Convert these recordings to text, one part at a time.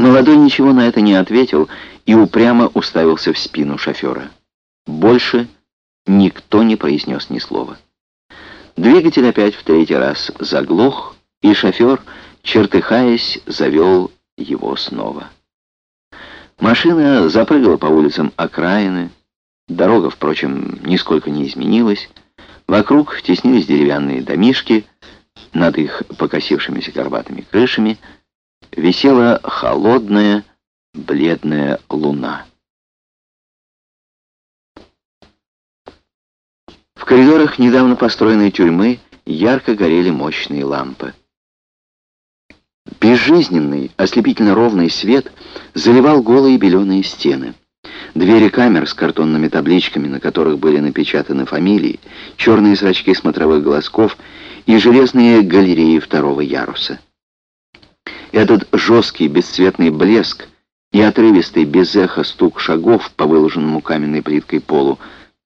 Молодой ничего на это не ответил и упрямо уставился в спину шофера. Больше никто не произнес ни слова. Двигатель опять в третий раз заглох, и шофер, чертыхаясь, завел его снова. Машина запрыгала по улицам окраины, дорога, впрочем, нисколько не изменилась, вокруг теснились деревянные домишки, над их покосившимися горбатыми крышами висела холодная, бледная луна. В коридорах недавно построенной тюрьмы ярко горели мощные лампы. Безжизненный, ослепительно ровный свет заливал голые беленые стены. Двери камер с картонными табличками, на которых были напечатаны фамилии, черные зрачки смотровых глазков и железные галереи второго яруса. Этот жесткий бесцветный блеск и отрывистый без эха стук шагов по выложенному каменной плиткой полу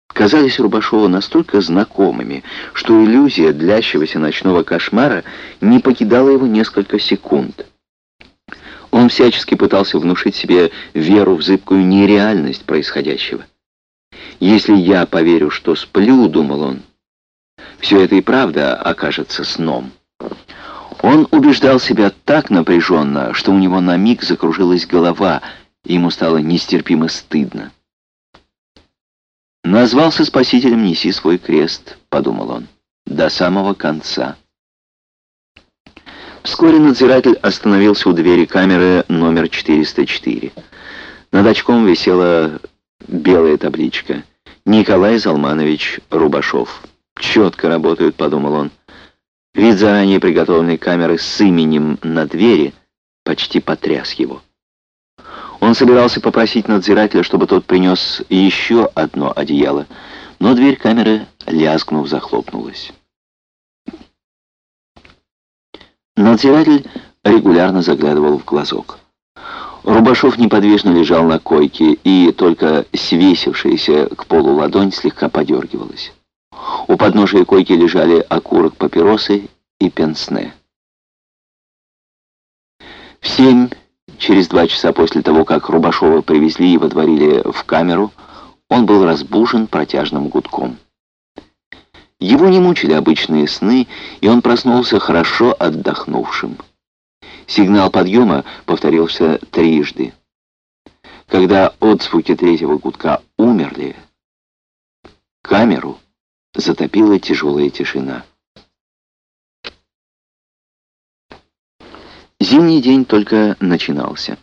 казались Рубашову настолько знакомыми, что иллюзия длящегося ночного кошмара не покидала его несколько секунд. Он всячески пытался внушить себе веру в зыбкую нереальность происходящего. «Если я поверю, что сплю», — думал он, — «все это и правда окажется сном». Он убеждал себя так напряженно, что у него на миг закружилась голова, и ему стало нестерпимо стыдно. «Назвался спасителем, неси свой крест», — подумал он, — «до самого конца». Вскоре надзиратель остановился у двери камеры номер 404. Над очком висела белая табличка «Николай Залманович Рубашов». «Четко работают», — подумал он. Вид заранее приготовленной камеры с именем на двери почти потряс его. Он собирался попросить надзирателя, чтобы тот принес еще одно одеяло, но дверь камеры, лязгнув, захлопнулась. Надзиратель регулярно заглядывал в глазок. Рубашов неподвижно лежал на койке, и только свесившаяся к полу ладонь слегка подергивалась. У подножия койки лежали окурок папиросы и пенсне. В семь, через два часа после того, как Рубашова привезли и водворили в камеру, он был разбужен протяжным гудком. Его не мучили обычные сны, и он проснулся хорошо отдохнувшим. Сигнал подъема повторился трижды. Когда отзвуки третьего гудка умерли, камеру затопила тяжелая тишина. Зимний день только начинался.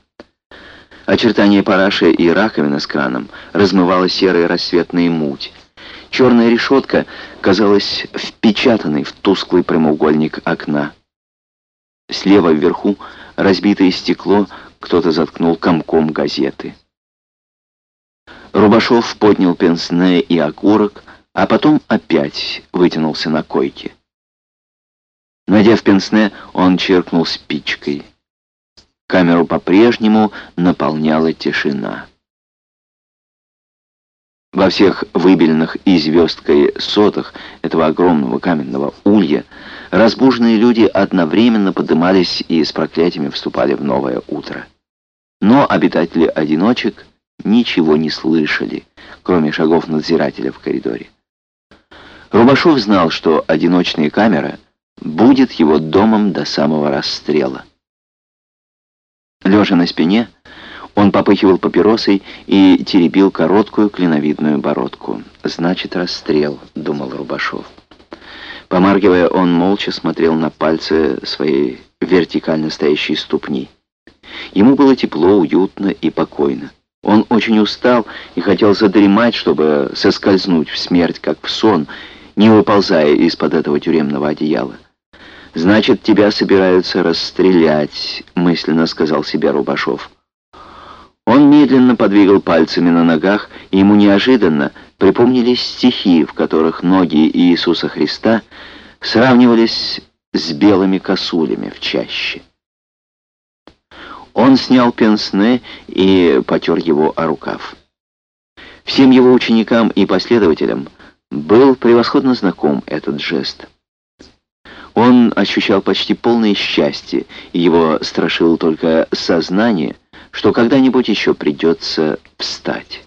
Очертания параши и раковина с краном размывала серая рассветная муть. Черная решетка казалась впечатанной в тусклый прямоугольник окна. Слева вверху разбитое стекло кто-то заткнул комком газеты. Рубашов поднял пенсне и окурок, а потом опять вытянулся на койке. Надев пенсне, он чиркнул спичкой. Камеру по-прежнему наполняла тишина. Во всех выбеленных и звездкой сотах этого огромного каменного улья разбуженные люди одновременно подымались и с проклятиями вступали в новое утро. Но обитатели одиночек ничего не слышали, кроме шагов надзирателя в коридоре. Рубашов знал, что одиночная камера будет его домом до самого расстрела. Лежа на спине, он попыхивал папиросой и теребил короткую клиновидную бородку. «Значит, расстрел», — думал Рубашов. Помаргивая, он молча смотрел на пальцы своей вертикально стоящей ступни. Ему было тепло, уютно и покойно. Он очень устал и хотел задремать, чтобы соскользнуть в смерть, как в сон, не выползая из-под этого тюремного одеяла. «Значит, тебя собираются расстрелять», — мысленно сказал себе Рубашов. Он медленно подвигал пальцами на ногах, и ему неожиданно припомнились стихи, в которых ноги Иисуса Христа сравнивались с белыми косулями в чаще. Он снял пенсне и потер его о рукав. Всем его ученикам и последователям был превосходно знаком этот жест. Он ощущал почти полное счастье, и его страшило только сознание — что когда-нибудь еще придется встать.